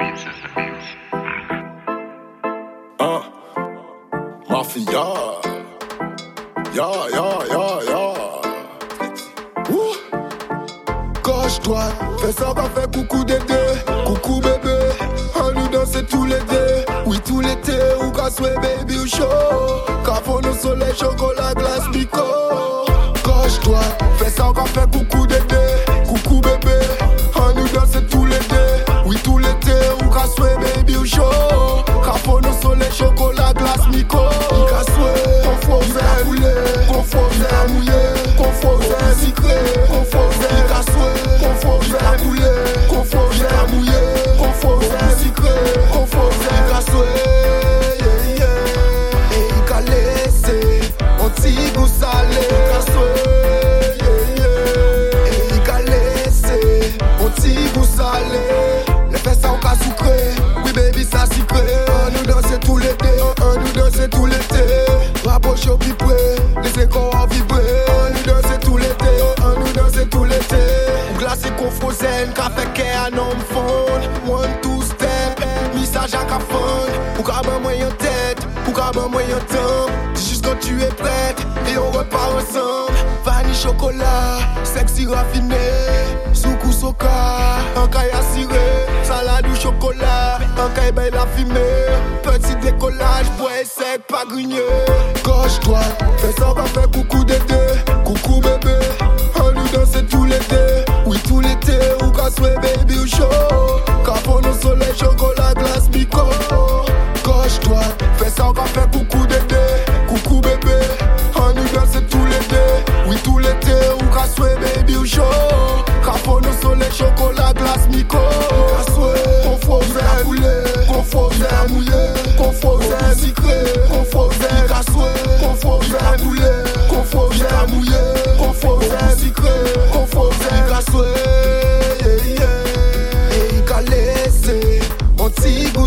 Hein? Uh, Mafia. Ya, ya, ya, ya. Ouh. Gauche, droite, fais va faire coucou deux. Coucou bébé, on nous danse tous les deux. Oui, tout l'été, ou casse baby, ou chaud. Cafon au soleil, chocolat, glace, bico. Chocolat, glace, mico. Casse Rapproche au les échos en vibré. On nous danse tout l'été, on nous danse tout l'été. Glacé qu'on frozen, café qu'est un homme fond. One, two step, message à cafon. Ou qu'à ben moyen tête, ou qu'à ben moyen temps? Dis juste quand tu es prête, et on repart ensemble. Vanille chocolat, sexy raffiné. Soukou soka, un caille ciré. Salade ou chocolat, un caille ben la fumée. Petit décollage, bois sec, pas grigné. Droite, fais ça, va faire coucou deux. Coucou bébé, on nous danse les deux. Oui, tout l'été, ou casse baby ou chaud. Capon au soleil, chocolat, glace, bico. Droite, fais ça, on va faire coucou deux. Coucou bébé, on nous danse les deux. Oui, tout l'été, ou casse baby ou chaud. Capon au soleil, chocolat, glace, mico. Confort, mouillé, confort,